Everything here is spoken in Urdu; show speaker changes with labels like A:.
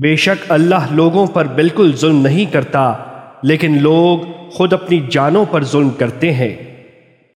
A: بے شک اللہ لوگوں پر بالکل ظلم نہیں کرتا، لیکن لوگ خود اپنی جانوں پر ظلم کرتے ہیں۔